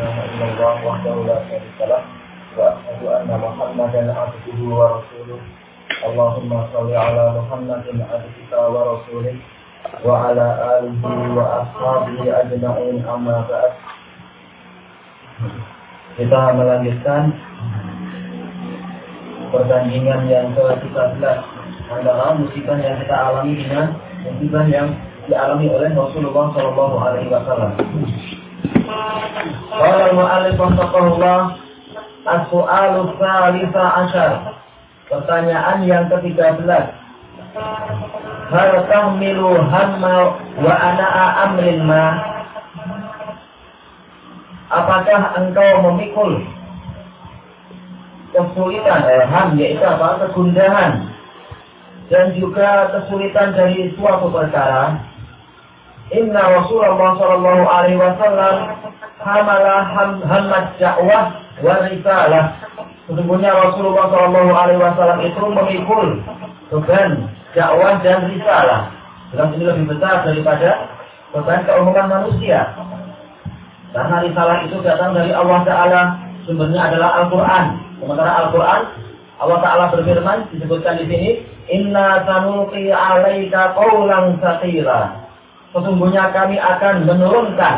إله إلا الله وحده لا شريك له وأشهد أن محمدا عبده ورسوله اللهم صل على محمد عبدك ورسوله وعلى آله وأصحابه أجمعين أما بعد kita melanjutkan pertandingan yang ke-13 antara musibah yang kita alami dengan musibah yang dialami oleh Rasulullah Shallallahu Alaihi Wasallam. Qala al-mu'allif rahimahullah as-su'alu tsalisa asyar. Pertanyaan yang ke-13. Hal tahmilu hamma wa ana'a amrin ma? Apakah engkau memikul kesulitan, eh, ham yaitu apa? Kegundahan dan juga kesulitan dari suatu perkara Inna Rasulullah Sallallahu Alaihi Wasallam hamala ham, hamad dakwah wa risalah. Sesungguhnya Rasulullah Sallallahu Alaihi Wasallam itu memikul beban dakwah dan risalah. Dalam ini lebih besar daripada beban keumuman manusia. Karena risalah itu datang dari Allah Taala, sumbernya adalah Al-Quran. Sementara Al-Quran, Allah Taala berfirman disebutkan di sini, Inna sanulqi alaika qawlan saqila sesungguhnya kami akan menurunkan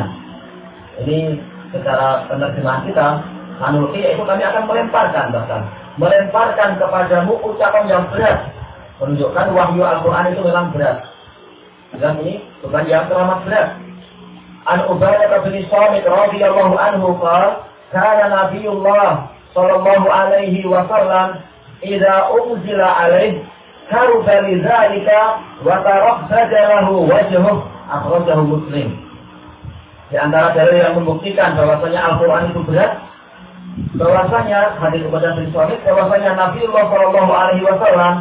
ini secara penerjemahan kita manulki itu kami akan melemparkan bahkan. Melemparkan kepadamu ucapan yang berat. Menunjukkan wahyu Al-Quran itu memang berat. Dan ini bukan yang teramat berat. An Ubadah bin Samit radhiyallahu anhu qala kana Nabiullah sallallahu alaihi wasallam idza unzila alaihi karuba lidzalika wa tarabbada lahu wajhuhu. Akhrajahu Muslim. Di antara dalil yang membuktikan bahwasanya Al-Qur'an itu berat, bahwasanya hadis kepada bin Suhaib bahwasanya Nabiullah Shallallahu alaihi wasallam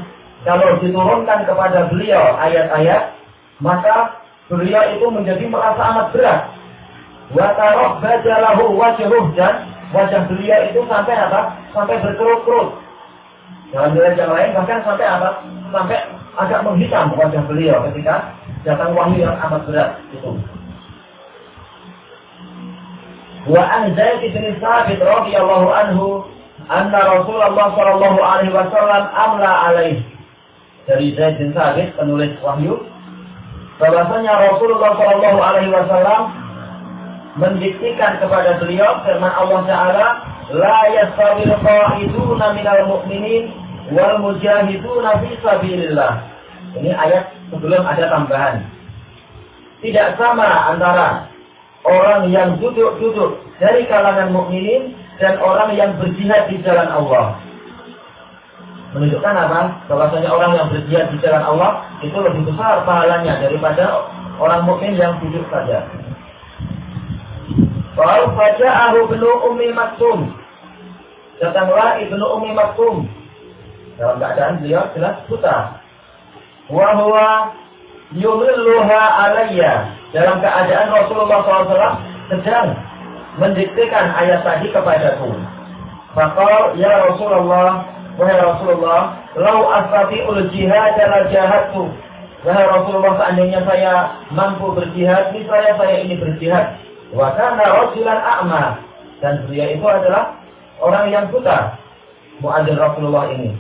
kalau diturunkan kepada beliau ayat-ayat, maka beliau itu menjadi merasa amat berat. Wa tarabbajalahu wajhuh dan wajah beliau itu sampai apa? Sampai berkerut-kerut. Dalam dalil yang lain bahkan sampai apa? Sampai agak menghitam wajah beliau ketika datang wahyu yang amat berat itu. Wa an Zaid bin Sabit radhiyallahu anhu anna Rasulullah sallallahu alaihi wasallam amla alaih. Dari Zaid bin Sabit penulis wahyu bahwasanya Rasulullah sallallahu alaihi wasallam mendiktikan kepada beliau firman Allah taala la yastawil qa'iduna minal mu'minin wal mujahiduna fi sabilillah. Ini ayat sebelum ada tambahan. Tidak sama antara orang yang duduk-duduk dari kalangan mukminin dan orang yang berjihad di jalan Allah. Menunjukkan apa? Bahwasanya orang yang berjihad di jalan Allah itu lebih besar pahalanya daripada orang mukmin yang duduk saja. Kalau faja'ahu ibnu Ummi Maktum. Datanglah ibnu Ummi Maktum. Dalam keadaan beliau jelas buta wa huwa yumilluha alayya dalam keadaan Rasulullah SAW sedang mendiktekan ayat tadi kepadaku. Maka ya Rasulullah, wahai Rasulullah, lau ul jihad la jahadtu. Wahai Rasulullah, seandainya saya mampu berjihad, misalnya saya ini berjihad. Wa kana rajulan a'ma. Dan beliau itu adalah orang yang buta. Muadzin Rasulullah ini.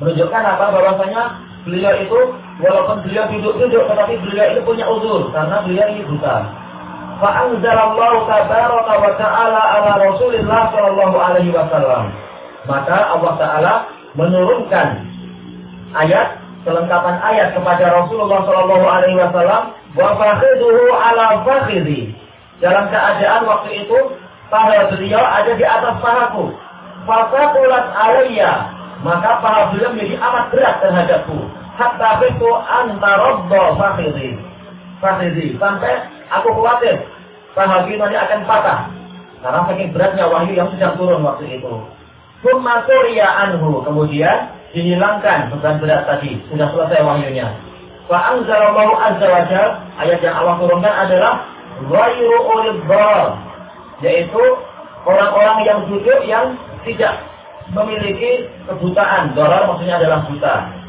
Menunjukkan apa? Bahwasanya beliau itu walaupun beliau duduk-duduk tetapi beliau itu punya uzur karena beliau ini buta. Fa anzalallahu tabaraka wa ta'ala ala Rasulillah sallallahu alaihi wasallam. Maka Allah taala menurunkan ayat kelengkapan ayat kepada Rasulullah sallallahu alaihi wasallam wa fakhiduhu ala fakhidhi. Dalam keadaan waktu itu paha beliau ada di atas pahaku. Fasakulat alayya maka paha beliau menjadi amat berat terhadapku. Hatta itu antarobdo fakhidhi. Fakhidhi. Sampai aku khawatir paha nanti akan patah. Karena saking beratnya wahyu yang sedang turun waktu itu. Summa anhu. Kemudian dihilangkan beban berat tadi. Sudah selesai wahyunya. Fa anzalallahu azza wa ayat yang Allah turunkan adalah ghairu ulil yaitu orang-orang yang duduk yang tidak memiliki kebutaan. Dolar maksudnya adalah buta.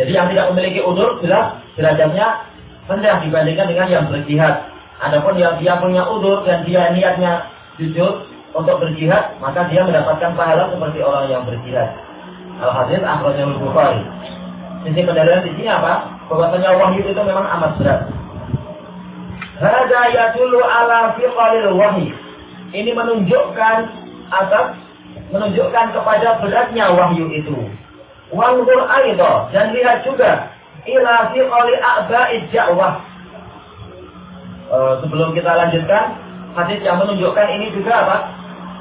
Jadi yang tidak memiliki udur jelas derajatnya rendah dibandingkan dengan yang berjihad. Adapun yang dia punya udur dan dia niatnya jujur untuk berjihad, maka dia mendapatkan pahala seperti orang yang berjihad. Al-Hadis Akhrajahu Bukhari. Sisi pendalilan di sini apa? Bahwasanya wahyu itu memang amat berat. Hada dulu ala fiqalil wahyu. Ini menunjukkan atas menunjukkan kepada beratnya wahyu itu. Wangur aidha dan lihat juga ila fiqali a'ba'id ja'wah uh, sebelum kita lanjutkan hadis yang menunjukkan ini juga apa?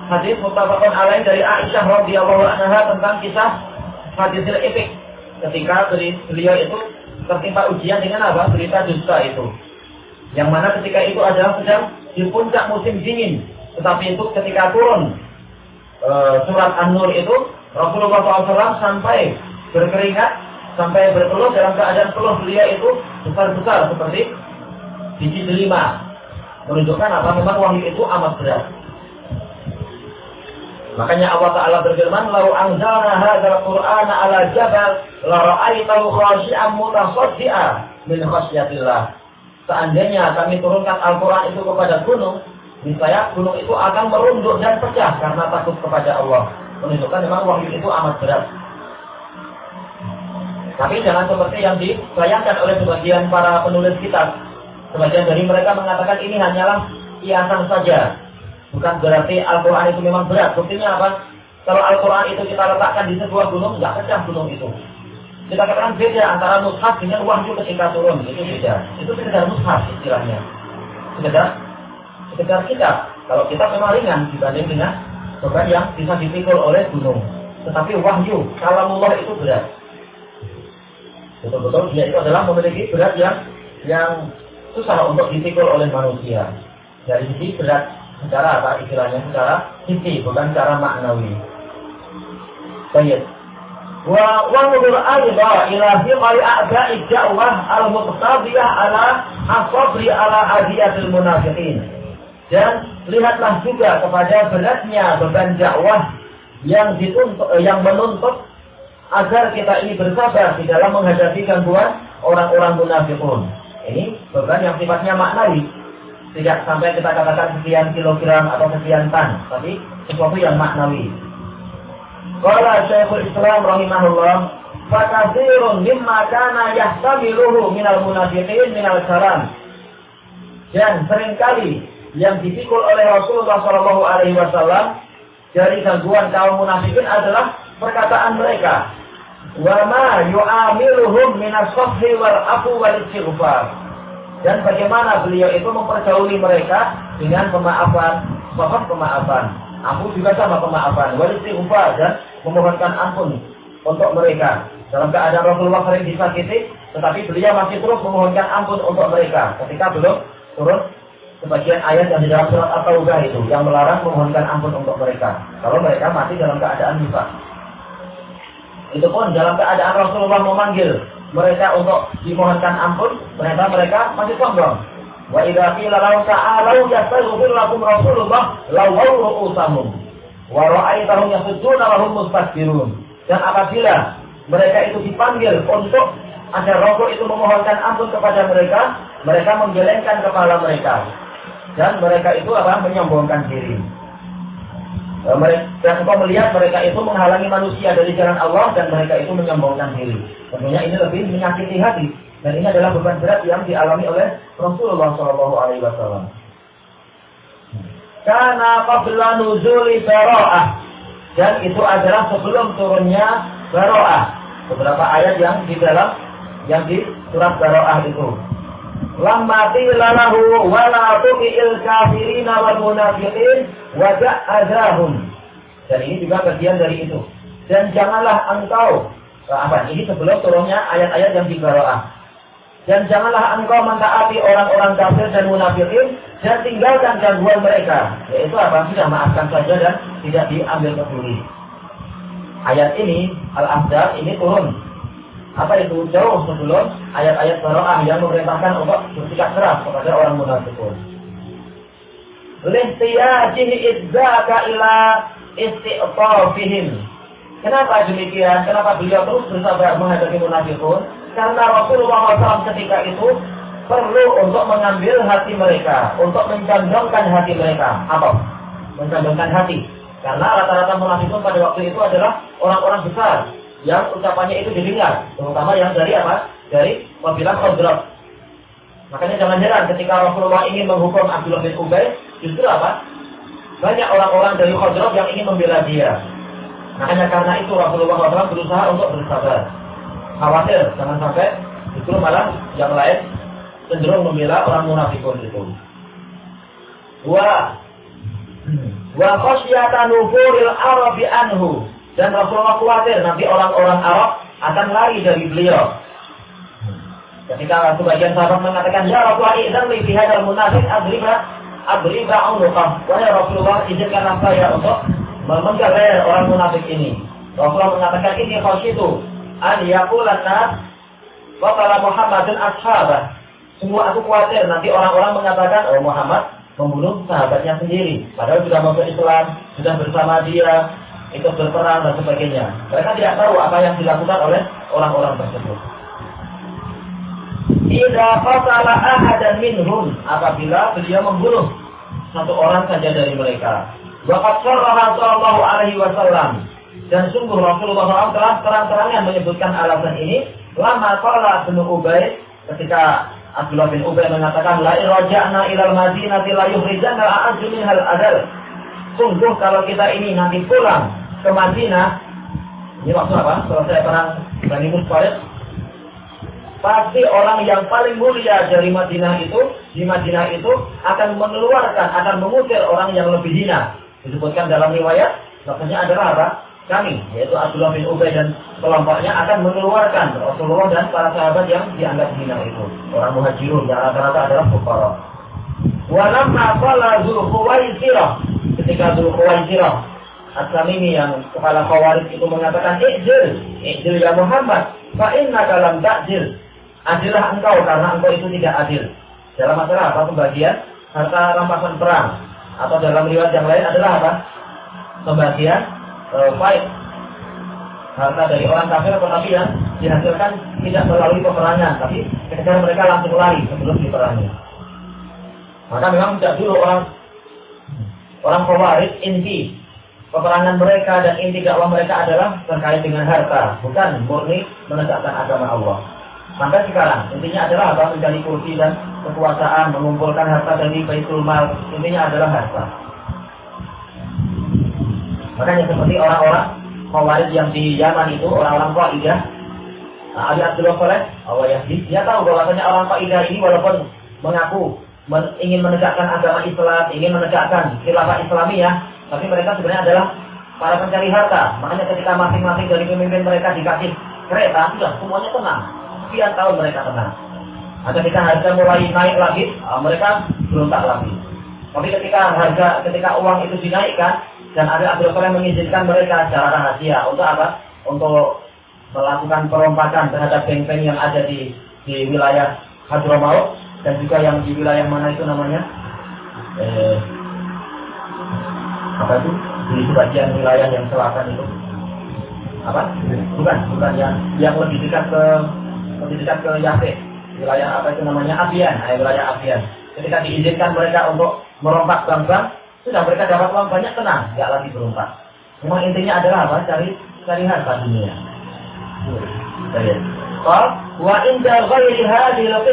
Hadis muttafaqun alaih dari Aisyah radhiyallahu anha tentang kisah hadis epik ketika beliau itu tertimpa ujian dengan apa? Berita dusta itu. Yang mana ketika itu adalah sedang di puncak musim dingin. Tetapi itu ketika turun e, surat An-Nur itu Rasulullah SAW sampai berkeringat sampai berpeluh dalam keadaan peluh beliau itu besar-besar seperti biji delima menunjukkan apa memang wahyu itu amat berat. Makanya Allah Ta'ala berfirman, "Lau anzalna hadzal Qur'ana 'ala jabal, la ra'aitahu khashi'an mutasaddi'a min khasyatillah." Seandainya kami turunkan Al-Qur'an itu kepada gunung, niscaya gunung itu akan merunduk dan pecah karena takut kepada Allah. Menunjukkan memang wahyu itu amat berat. Tapi jangan seperti yang dibayangkan oleh sebagian para penulis kitab Sebagian dari mereka mengatakan ini hanyalah kiasan saja. Bukan berarti Al-Quran itu memang berat. Buktinya apa? Kalau Al-Quran itu kita letakkan di sebuah gunung, nggak pecah gunung itu. Kita katakan beda antara mushaf dengan wahyu ketika turun. Itu beda. Itu sekedar mushaf istilahnya. Sekedar, sekedar kita. Kalau kita memang ringan dibanding dengan beban yang bisa dipikul oleh gunung. Tetapi wahyu, kalamullah itu berat. Betul-betul dia itu adalah memiliki berat yang yang susah untuk dipikul oleh manusia. Dari sisi berat secara apa istilahnya secara sisi bukan secara maknawi. Baik. Wa wa. Dan lihatlah juga kepada beratnya beban dakwah yang dituntut yang menuntut agar kita ini bersabar di dalam menghadapi gangguan orang-orang munafikun. Ini beban yang sifatnya maknawi. Tidak sampai kita katakan sekian kilogram atau sekian tan, tapi sesuatu yang maknawi. Kalau Syekhul Islam rahimahullah, fakasirun mimma kana yahtamiluhu minal munafiqin minal salam. Dan sering kali yang dipikul oleh Rasulullah Shallallahu Alaihi Wasallam dari gangguan kaum munafikin adalah perkataan mereka wa ma yu'amiluhum minas wal afu wal istighfar. Dan bagaimana beliau itu mempergauli mereka dengan pemaafan, mohon pemaafan. Aku juga sama pemaafan, wal istighfar dan memohonkan ampun untuk mereka. Dalam keadaan Rasulullah sering disakiti, tetapi beliau masih terus memohonkan ampun untuk mereka ketika belum turun sebagian ayat yang di dalam surat At-Taubah itu yang melarang memohonkan ampun untuk mereka kalau mereka mati dalam keadaan nifak. Itu pun dalam keadaan Rasulullah memanggil mereka untuk dimohonkan ampun, ternyata mereka masih sombong. Wa idza qila lahum ta'alu yastaghfir lakum Rasulullah lawaw ru'usahum wa ra'aitahum yasudduna wa hum mustakbirun. Dan apabila mereka itu dipanggil untuk agar Rasul itu memohonkan ampun kepada mereka, mereka menggelengkan kepala mereka. Dan mereka itu apa? menyombongkan diri. Eh, dan engkau melihat mereka itu menghalangi manusia dari jalan Allah dan mereka itu menyombongkan diri. Tentunya ini lebih menyakiti hati dan ini adalah beban berat yang dialami oleh Rasulullah Shallallahu Alaihi Wasallam. Karena qabla nuzuli baro'ah dan itu adalah sebelum turunnya baro'ah. Beberapa ayat yang di dalam yang di surat baro'ah itu. Lamma qila lahu wa la tu'il kafirina wal munafiqin wa. Dan ini juga bagian dari itu. Dan janganlah engkau apa ini sebelum turunnya ayat-ayat yang di Dan janganlah engkau mentaati orang-orang kafir dan munafikin dan tinggalkan gangguan mereka. Yaitu apa? Sudah maafkan saja dan tidak diambil peduli. Ayat ini Al-Ahzab ini turun apa itu jauh sebelum ayat-ayat baro'ah yang memerintahkan untuk bersikap keras kepada orang munafikun. Lihtiyajihi idzaka ila istiqtafihim. Kenapa demikian? Kenapa beliau terus bersabar menghadapi munafikun? Karena Rasulullah SAW ketika itu perlu untuk mengambil hati mereka, untuk mencondongkan hati mereka. Apa? Mencondongkan hati. Karena rata-rata munafikun pada waktu itu adalah orang-orang besar yang ucapannya itu didengar, terutama yang dari apa? Dari kabilah Khazraj. Makanya jangan heran ketika Rasulullah ingin menghukum Abdullah bin Ubay, justru apa? Banyak orang-orang dari Khazraj yang ingin membela dia. Makanya karena itu Rasulullah SAW berusaha untuk bersabar. Khawatir jangan sampai justru malah yang lain cenderung membela orang munafikun itu. Wa wa khasyata nufuril Arabi anhu dan Rasulullah khawatir nanti orang-orang Arab akan lari dari beliau. Ketika sebagian sahabat mengatakan, Ya Rasulullah, idan li fi hadzal munafiq adriba adriba unuqah. Wahai Rasulullah, izinkanlah saya untuk memenggal orang munafik ini. Rasulullah mengatakan ini itu an yaqulan nas wa qala Muhammadun ashabah. Semua aku khawatir nanti orang-orang mengatakan oh Muhammad membunuh sahabatnya sendiri. Padahal sudah masuk Islam, sudah bersama dia, ikut berperang dan sebagainya. Mereka tidak tahu apa yang dilakukan oleh orang-orang tersebut. Tidak qatala ahadan minhum apabila beliau membunuh satu orang saja dari mereka. Waqad sarraha sallallahu alaihi wasallam dan sungguh Rasulullah SAW telah terang-terangnya menyebutkan alasan ini lama qala bin Ubay ketika Abdullah bin Ubay mengatakan la irja'na ilal madinati la yukhrijanna a'azzu minhal adal sungguh kalau kita ini nanti pulang ke Madinah. Ini waktu apa? Selesai perang Bani Musfarid pasti orang yang paling mulia dari Madinah itu di Madinah itu akan mengeluarkan akan mengusir orang yang lebih hina. Disebutkan dalam riwayat maksudnya adalah apa kami yaitu Abdullah bin Ubay dan kelompoknya akan mengeluarkan Rasulullah dan para sahabat yang dianggap hina itu. Orang muhajirun yang rata-rata adalah fuqara. Walamma qala Zulkhuwaisirah ketika Zulkhuwaisirah As-Samimi yang kepala Khawarij itu mengatakan Ijil, Ijil ya Muhammad Fa inna dalam takjil Adillah engkau karena engkau itu tidak adil. Dalam masalah apa? Pembagian harta rampasan perang. Atau dalam riwayat yang lain adalah apa? Pembagian uh, fight. Harta dari orang kafir tetapi yang dihasilkan tidak melalui peperangan. Tapi ketika mereka langsung lari sebelum diperangi. Maka memang tidak dulu orang orang Khawarij inti peperangan mereka dan inti dakwah mereka adalah terkait dengan harta, bukan murni menegakkan agama Allah. Sampai sekarang, intinya adalah apa? Mencari kursi dan kekuasaan, mengumpulkan harta dari Baitul Mal. Intinya adalah harta. Makanya seperti orang-orang Khawarij yang di Yaman itu, orang-orang Qaidah, nah, Ali Abdullah Saleh, Allah ya, dia tahu bahwasanya orang Qaidah ini walaupun mengaku men ingin menegakkan agama Islam, ingin menegakkan khilafah Islamiyah, tapi mereka sebenarnya adalah para pencari harta. Makanya ketika masing-masing dari pemimpin mereka dikasih kereta, sudah semuanya tenang sekian tahun mereka tenang. Nah, ketika harga mulai naik lagi, ah, mereka berontak lagi. Tapi ketika harga, ketika uang itu dinaikkan, dan ada Abdul yang mengizinkan mereka secara rahasia untuk apa? Untuk melakukan perompakan terhadap geng-geng yang ada di di wilayah Hadramaut dan juga yang di wilayah mana itu namanya? Eh, apa itu? Di sebagian wilayah yang selatan itu. Apa? Bukan, bukan yang yang lebih dekat ke lebih dekat ke Yafid, wilayah apa itu namanya Abian, nah, wilayah Abian. Ketika diizinkan mereka untuk merompak bank-bank, sudah mereka dapat uang banyak tenang, nggak lagi berompak. Memang intinya adalah apa? Cari cari harta dunia. Qal wa inda ghairi hadhihi al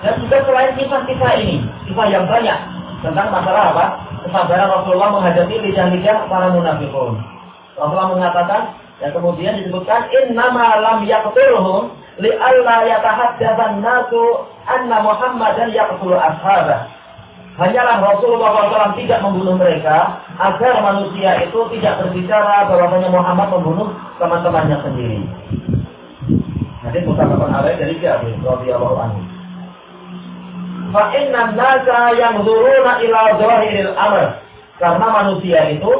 dan juga selain kisah-kisah ini, kisah yang banyak tentang masalah apa? Kesabaran Rasulullah menghadapi lidah-lidah para munafikun. Rasulullah mengatakan, dan kemudian disebutkan innama lam yaqtulhum li alla yatahaddatsan nasu anna Muhammadan yaqtulu ashabah. Hanyalah Rasulullah SAW tidak membunuh mereka agar manusia itu tidak berbicara bahwasanya Muhammad membunuh teman-temannya sendiri. Hadis mutafakun alaih dari Jabir radhiyallahu anhu. Fa inna nasa yang zuruna ila zahiril amr. Karena manusia itu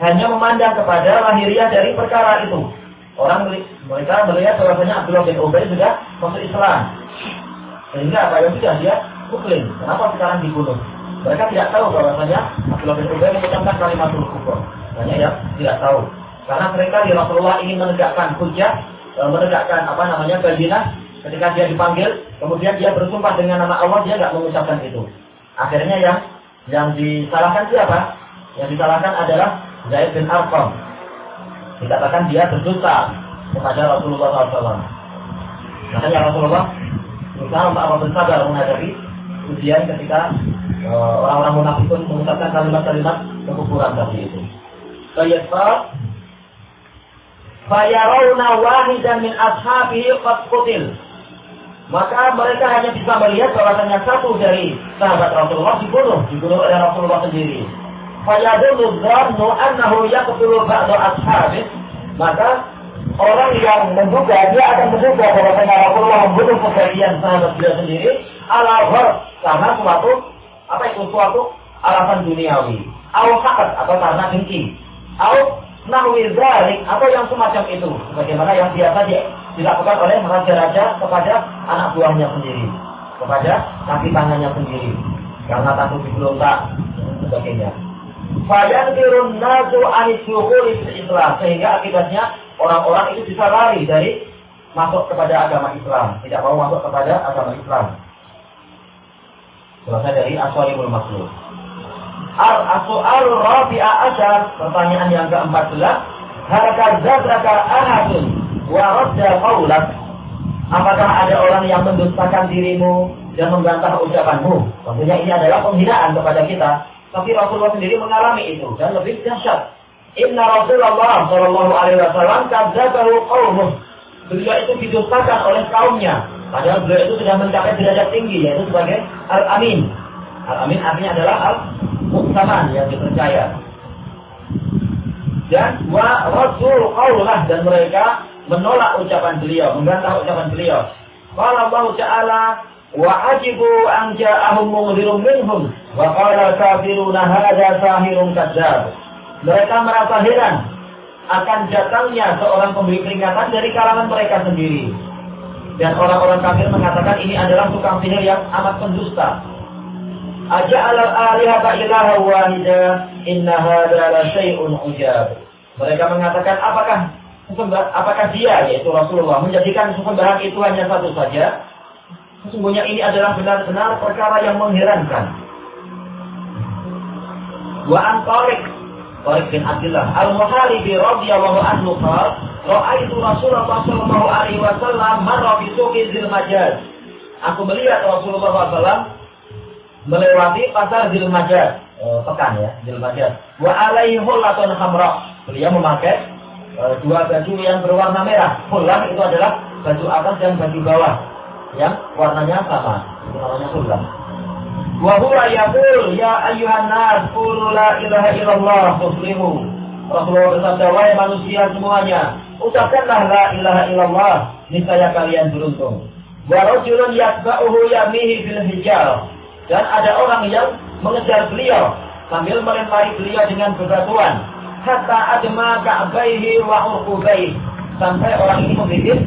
hanya memandang kepada lahiriah dari perkara itu. Orang mereka melihat bahwasanya Abdullah bin Ubay sudah masuk Islam. Sehingga apa yang sudah dia muslim. Kenapa sekarang dibunuh? Mereka tidak tahu bahwasanya Abdullah bin Ubay mengucapkan kalimat kufur. Banyak yang tidak tahu. Karena mereka di Rasulullah ingin menegakkan hujah, e, menegakkan apa namanya bayinah ketika dia dipanggil Kemudian dia bersumpah dengan nama Allah, dia nggak mengucapkan itu. Akhirnya yang yang disalahkan siapa? Yang disalahkan adalah Zaid bin Arqam. Dikatakan dia berdosa kepada Rasulullah SAW. Makanya Rasulullah berusaha untuk apa bersabar menghadapi ujian ketika uh, orang-orang munafik pun mengucapkan kalimat-kalimat kekufuran tadi itu. Fayasfar Fayarawna wahidan min ashabihi qad. Maka mereka hanya bisa melihat bahwasanya satu dari sahabat Rasulullah dibunuh, dibunuh oleh Rasulullah sendiri. Fayadullu dhannu annahu yaqtulu ba'da ashabih. Maka orang yang menduga, dia akan menduga bahwasanya Rasulullah membunuh sebagian sahabat dia sendiri ala karena suatu apa itu suatu alasan duniawi. Au atau karena dengki. Au nahwi zalik atau yang semacam itu bagaimana yang biasa dilakukan oleh raja-raja kepada anak buahnya sendiri kepada kaki tangannya sendiri karena takut diberontak dan sebagainya. Fayan kirun nasu anisuhul Islam sehingga akibatnya orang-orang itu bisa lari dari masuk kepada agama Islam tidak mau masuk kepada agama Islam. Selesai dari aswalimul makhluk Al-Asu'al Rabi'a Asyar Pertanyaan yang ke-14 Haraka zabraka ahadun Wa radda qawlak Apakah ada orang yang mendustakan dirimu dan membantah ucapanmu? Tentunya ini adalah penghinaan kepada kita. Tapi Rasulullah sendiri mengalami itu dan lebih dahsyat. Inna Rasulullah Shallallahu Alaihi Wasallam kadzabahu qaumuh. Beliau itu didustakan oleh kaumnya. Padahal beliau itu sudah mencapai derajat tinggi yaitu sebagai al-amin. Al-amin artinya adalah al muktaman yang dipercaya. Dan wa rasul qaulah dan mereka menolak ucapan beliau, membantah ucapan beliau. Qala Allah Ta'ala wa ajibu an ja'ahum minhum wa qala kafiruna hadza sahirun. Mereka merasa heran akan datangnya seorang pemberi peringatan dari kalangan mereka sendiri. Dan orang-orang kafir mengatakan ini adalah tukang sihir yang amat pendusta. Aja'al al-alihata ilaha wahida inna hadha la syai'un ujab. Mereka mengatakan apakah apakah dia yaitu Rasulullah menjadikan sesembahan itu hanya satu saja? Sesungguhnya ini adalah benar-benar perkara yang mengherankan. Wa an Tariq Tariq bin Abdullah Al-Muharibi radhiyallahu anhu qala Ra'aitu Rasulullah sallallahu alaihi wasallam marra fi suqi Majaz. Aku melihat Rasulullah SAW melewati pasar Zilmajaz, eh, pekan ya, Zilmajaz. Wa alaihi hullatun hamra. Beliau memakai eh, dua baju yang berwarna merah. Hullah itu adalah baju atas dan baju bawah yang warnanya sama. Itu namanya hullah. Wa huwa yaqul ya ayyuhan nas qulu la ilaha illallah tuflihu. Rasulullah bersabda, wahai manusia semuanya, ucapkanlah la ilaha illallah, niscaya kalian beruntung. Wa rajulun yatba'uhu yamihi bil hijab dan ada orang yang mengejar beliau sambil melempari beliau dengan bebatuan. Hatta adma ka'baihi wa urqubaihi. Sampai orang ini membikin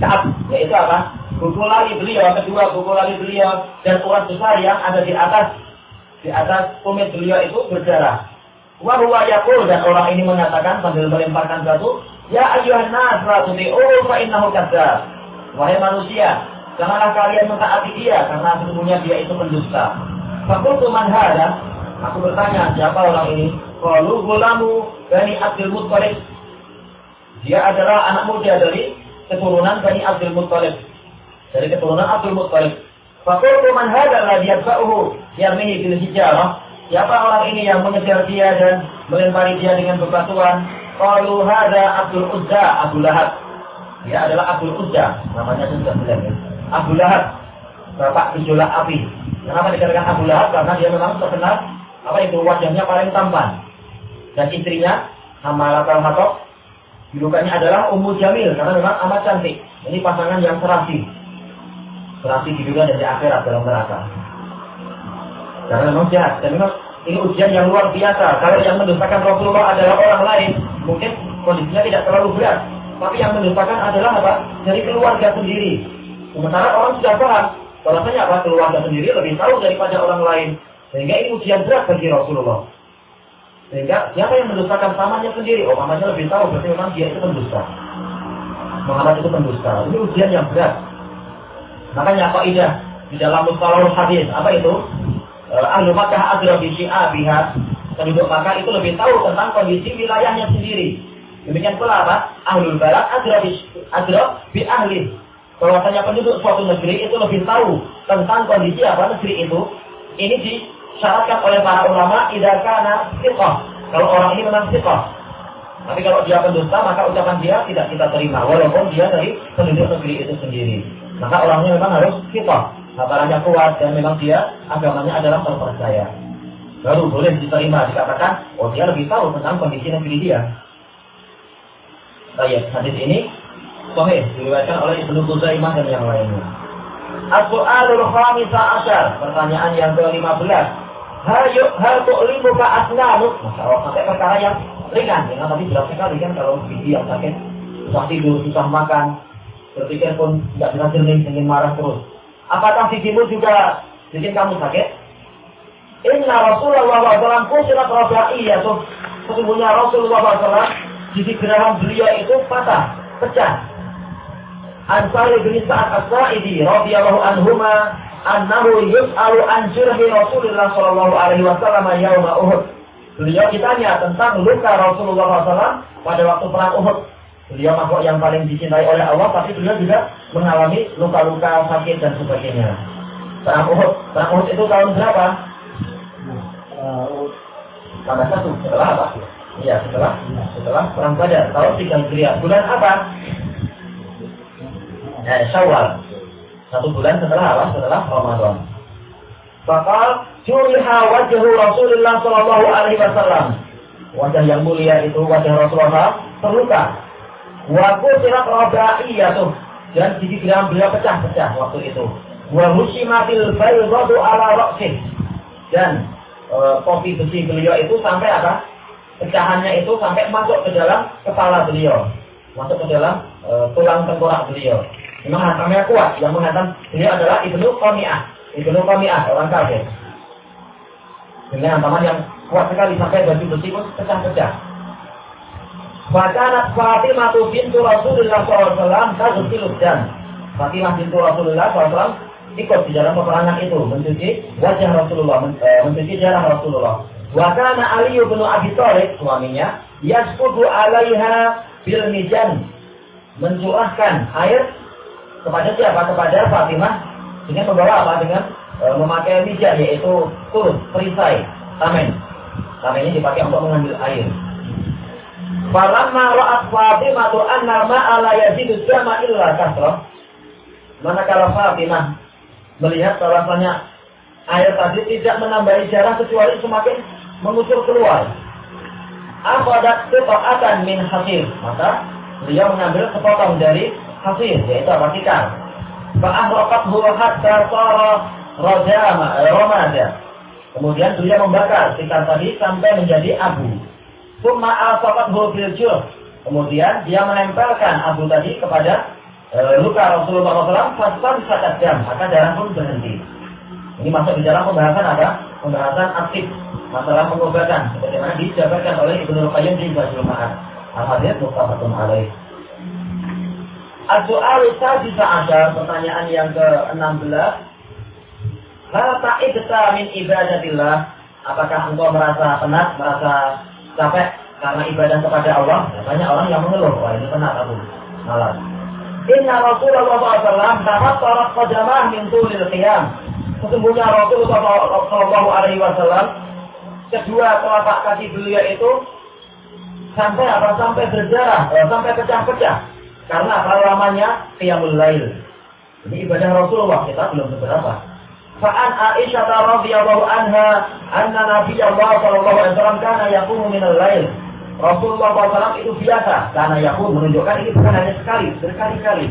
Ka'ab, yaitu apa? Buku lali beliau, kedua buku lali beliau dan urat besar yang ada di atas di atas tumit beliau itu berdarah. Wa huwa yaqul dan orang ini mengatakan sambil melemparkan batu, "Ya ayyuhan nas, la fa innahu kadzdzab." Wahai manusia, Janganlah kalian mentaati dia karena sesungguhnya dia itu pendusta. Fakultu man hada? Aku bertanya, siapa orang ini? Qalu gulamu Bani Abdul Muttalib. Dia adalah anak muda dari keturunan Bani Abdul Muttalib. Dari keturunan Abdul Muttalib. Fakultu man hada la yadfa'uhu yarmihi bil hijarah. Siapa orang ini yang mengejar dia dan melempari dia dengan bebatuan? Qalu hada Abdul Uzza, Abu Lahab. Dia adalah Abdul Uzza, namanya sudah bilang ya. Abu Lahab, bapak gejolak api. Kenapa dikatakan Abu Lahab? Karena dia memang terkenal apa itu wajahnya paling tampan. Dan istrinya nama Lakal Hatok julukannya adalah Ummu Jamil karena memang amat cantik. Ini pasangan yang serasi. Serasi di dunia dan di akhirat dalam neraka. Karena memang jahat dan memang ini ujian yang luar biasa. Kalau yang mendustakan Rasulullah adalah orang lain, mungkin kondisinya tidak terlalu berat. Tapi yang mendustakan adalah apa? Dari keluarga sendiri. Sementara orang sudah paham, bahwasanya apa keluarga sendiri lebih tahu daripada orang lain. Sehingga ini ujian berat bagi Rasulullah. Sehingga siapa yang mendustakan pamannya sendiri, oh pamannya lebih tahu, berarti memang dia itu pendusta. Muhammad itu pendusta. Ini ujian yang berat. Makanya kaidah di dalam mustalahul hadis apa itu? Eh, ahlu Makkah adra bi biha. Penduduk Makkah itu lebih tahu tentang kondisi wilayahnya sendiri. Demikian pula apa? Ahlul balad adra bi bi ahli. Bahwasanya penduduk suatu negeri itu lebih tahu tentang kondisi apa negeri itu. Ini disyaratkan oleh para ulama idza kana Kalau orang ini memang siqah. Tapi kalau dia pendusta, maka ucapan dia tidak kita terima, walaupun dia dari penduduk negeri itu sendiri. Maka orangnya memang harus kita, hafalannya kuat, dan memang dia agamanya adalah terpercaya. Baru boleh diterima dikatakan, oh dia lebih tahu tentang kondisi negeri dia. Baik, hadis ini sahih diriwayatkan oleh Ibnu Khuzaimah dan yang lainnya. As-su'alul khamisa asyar, pertanyaan yang ke-15. Hayu hal tu'limuka asnanuk. Masa Allah sampai perkara yang ringan. Ya tapi berat sekali kan kalau gigi yang sakit susah tidur susah makan berpikir pun tidak bisa jernih ingin marah terus. Apakah gigimu juga bikin kamu sakit? Inna Rasulullah SAW kusirat iya tuh sesungguhnya Rasulullah SAW gigi geraham beliau itu patah pecah Ansari bin Sa'ad As-Sa'idi radhiyallahu anhuma annahu yus'alu an jurhi Rasulullah sallallahu alaihi wasallam yauma Uhud Beliau ditanya tentang luka Rasulullah SAW pada waktu perang Uhud. Beliau makhluk yang paling dicintai oleh Allah, tapi beliau juga mengalami luka-luka sakit dan sebagainya. Perang Uhud, perang Uhud itu tahun berapa? Pada satu, setelah apa? Iya, setelah setelah perang Badar, tahun tiga Hijriah. Bulan apa? Eh, Syawal. Satu bulan setelah apa? Setelah Ramadan. Bakal Juriha wajah Rasulullah Shallallahu Alaihi Wasallam. Wajah yang mulia itu wajah Rasulullah terluka. Waktu sirat iya tuh dan gigi geram beliau pecah-pecah waktu itu. Wa musimatil baydatu ala roksih dan e, kopi besi beliau itu sampai apa? Pecahannya itu sampai masuk ke dalam kepala beliau, masuk ke dalam e, tulang tengkorak beliau. Memang hantamnya kuat. Yang menghantam beliau adalah ibnu Qami'ah. Ibnu Qami'ah orang kafir dengan ancaman yang kuat sekali sampai baju besi pun pecah-pecah. Fakanat Fatimah bintu Rasulullah SAW tazukilus dan Fatimah bintu Rasulullah SAW ikut di dalam peperangan itu mencuci wajah Rasulullah, eh, mencuci darah Rasulullah. Wakana Ali bin Abi Thalib suaminya yaskudu alaiha bil mijan mencurahkan air kepada siapa? Kepada Fatimah dengan membawa apa? Dengan Eh, memakai mijak yaitu turun, perisai, tamen. Tamen ini dipakai untuk mengambil air. Falamma ra'at Fatimah anna ma'a la yazidu sama illa. Manakala Fatimah melihat bahwasanya air tadi tidak menambahi jarah kecuali semakin mengucur keluar. Afadat akan min hasil. Maka beliau mengambil sepotong dari hasil, yaitu apa tikar. Fa'ahrokat hatta sara Rojama, eh, Romada. Kemudian beliau membakar tikar tadi sampai menjadi abu. Summa asabat biljuh. Kemudian dia menempelkan abu tadi kepada e, luka Rasulullah SAW. Fasfan sakat jam. Maka darah pun berhenti. Ini masuk di dalam pembahasan apa? Pembahasan aktif. Masalah pengobatan. Sebagaimana dijabarkan oleh Ibnu Qayyim di Bajul Ma'ad. Al-Hadith Mustafatun alaih. As-su'al bisa ada pertanyaan yang ke-16 La ta'ibta min ibadatillah. Apakah engkau merasa penat, merasa capek karena ibadah kepada Allah? Banyak orang yang mengeluh, wah ini penat aku. Malas. Inna Rasulullah SAW dapat tarak qadamah min tulil qiyam. Sesungguhnya Rasulullah Wasallam kedua telapak kaki beliau itu sampai apa sampai berjarah, eh, sampai pecah-pecah karena apa lamanya qiyamul lail. Ini ibadah Rasulullah kita belum seberapa. Fa'an Aisyah radhiyallahu anha anna Nabi Allah sallallahu alaihi wasallam kana yaqumu min al-lail. Rasulullah SAW itu biasa karena yakun menunjukkan ini bukan hanya sekali, berkali-kali.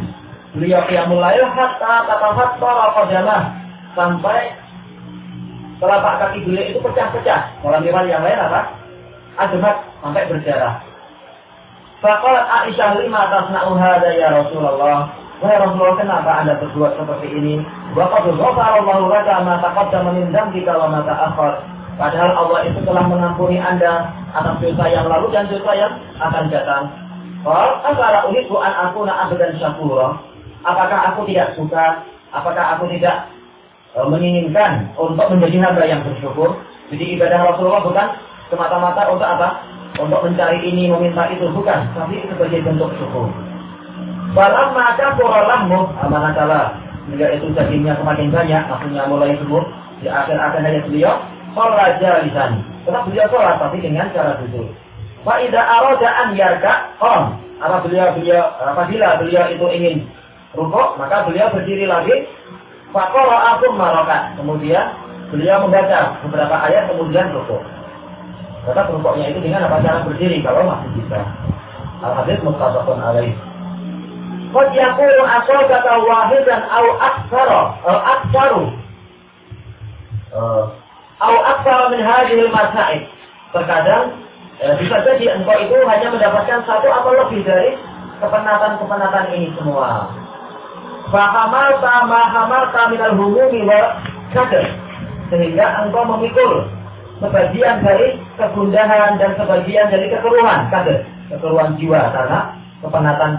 Beliau qiyamul lail hatta tatafattara qadamah sampai telapak kaki beliau itu pecah-pecah. Dalam riwayat yang lain apa? Admat sampai berdarah. Faqalat Aisyah lima tasna'u hadza ya Rasulullah. Wahai Rasulullah, kenapa Anda berbuat seperti ini? Waqad ghafarallahu laka ma taqaddama min dzambika wa ma ta'akhkhar. Padahal Allah itu telah mengampuni Anda atas dosa yang lalu dan dosa yang akan datang. Qal, afala uhibbu an akuna abdan syakura? Apakah aku tidak suka Apakah aku tidak e, menginginkan untuk menjadi hamba yang bersyukur? Jadi ibadah Rasulullah bukan semata-mata untuk apa? Untuk mencari ini, meminta itu, bukan. Tapi sebagai bentuk syukur. Balam maka porolahmu, amanah Jika itu dagingnya semakin banyak, maksudnya mulai sembuh. Di akhir-akhir hayat beliau, sholat jalisan. Tetap beliau sholat, tapi dengan cara duduk. Faidah arodaan yarka, om. Apa beliau, beliau, apabila beliau itu ingin rukuk, maka beliau berdiri lagi. Fakola aku marokat. Kemudian beliau membaca beberapa ayat, kemudian rukuk. Tetap rukuknya itu dengan apa cara berdiri, kalau masih bisa. Al-Hadis mustafakun alaih. Qad yakunu asabaka wahidan au aktsara au aktsaru. Eh, au aktsara min hadhihi al-masail. Terkadang Ya, bisa jadi engkau itu hanya mendapatkan satu atau lebih dari kepenatan-kepenatan ini semua. Fahamal sama hamal minal humumi wa kader. Sehingga engkau memikul sebagian dari kegundahan dan sebagian dari kekeruhan kader. Kekeruhan jiwa karena kepenatan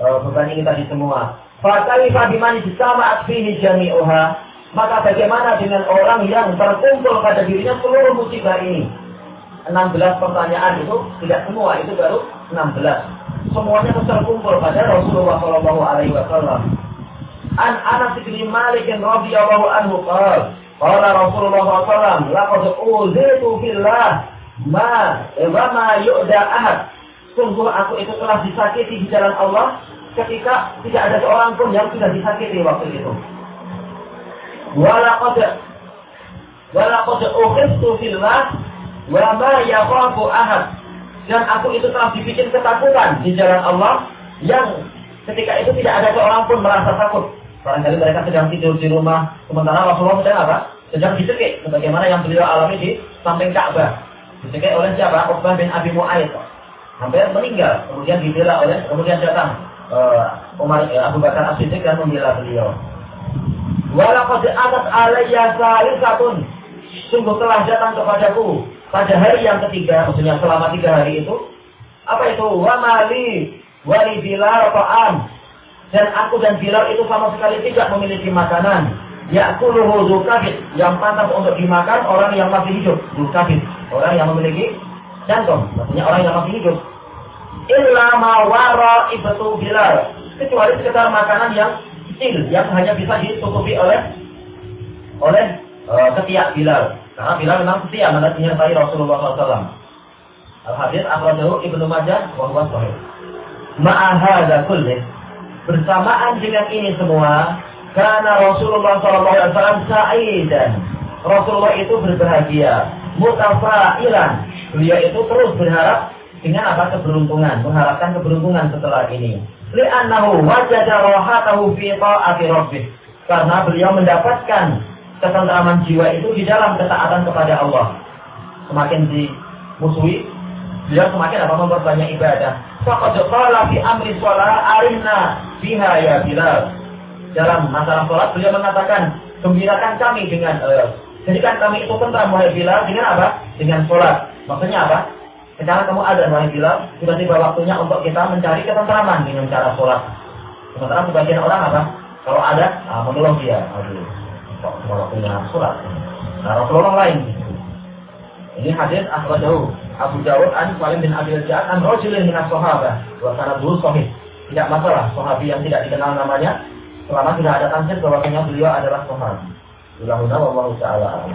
e, beban ini tadi semua. Fakaifa bimani sama fihi jami'uha. Maka bagaimana dengan orang yang terkumpul pada dirinya seluruh musibah ini? 16 pertanyaan itu tidak semua itu baru 16 semuanya terkumpul pada Rasulullah Shallallahu Alaihi Wasallam An Anas bin Malik radhiyallahu anhu qala qala Rasulullah SAW laqad uzitu fillah ma wa ma yu'da ahad sungguh aku itu telah disakiti di jalan Allah ketika tidak ada seorang pun yang sudah disakiti waktu itu walaqad walaqad ukhistu fillah Wa ma yakhafu ahad. Dan aku itu telah dibikin ketakutan di jalan Allah yang ketika itu tidak ada seorang pun merasa takut. Barangkali mereka sedang tidur di rumah, sementara Rasulullah sedang apa? Sedang dicekik, sebagaimana yang beliau alami di samping Ka'bah. Dicekik oleh siapa? Uqbah bin Abi Mu'ayyid. Sampai meninggal, kemudian dibela oleh, kemudian datang uh, Umar uh, Abu Bakar As-Siddiq dan membela beliau. Walaqad atat alayya salisatun. Sungguh telah datang kepadaku pada hari yang ketiga, maksudnya selama tiga hari itu, apa itu? Wamali, wali bilal ta'am. Dan aku dan Bilal itu sama sekali tidak memiliki makanan. Ya'kuluhu dzukabit. Yang pantas untuk dimakan orang yang masih hidup. Dzukabit. Orang yang memiliki jantung. Maksudnya orang yang masih hidup. Illa mawara ibtu Bilal. Kecuali sekitar makanan yang kecil. Yang hanya bisa ditutupi oleh oleh uh, ketiak Bilal. Karena Bilal memang setia menyertai Rasulullah SAW. Al-Hadis akhrajahu Ibnu Majah wa huwa sahih. Ma'ahadza kullih bersamaan dengan ini semua karena Rasulullah SAW sa'idan. Rasulullah itu berbahagia, mutafailan. Beliau itu terus berharap dengan apa keberuntungan, mengharapkan keberuntungan setelah ini. Li'annahu wajada rahatahu fi ta'ati rabbih. Karena beliau mendapatkan ketentraman jiwa itu di dalam ketaatan kepada Allah. Semakin dimusuhi, dia semakin apa memperbanyak ibadah. Faqad qala fi amri shalah arina biha ya Bilal. Dalam masalah sholat beliau mengatakan, gembirakan kami dengan uh, jadikan kami itu tentram wahai Bilal dengan apa? Dengan sholat. Maksudnya apa? Sekarang kamu ada wahai Bilal, tiba-tiba waktunya untuk kita mencari ketentraman dengan cara sholat. Sementara sebagian orang apa? Kalau ada, ah, menolong dia. Aduh kok waktunya surat. Nah Rasulullah lain. Ini hadis akhrajahu Abu Dawud an Salim bin Abi Ja'ad an rajulin min as-sahabah wa kana sahih. Tidak masalah sahabi yang tidak dikenal namanya selama tidak ada tansir bahwasanya beliau adalah. Bilahuna wallahu taala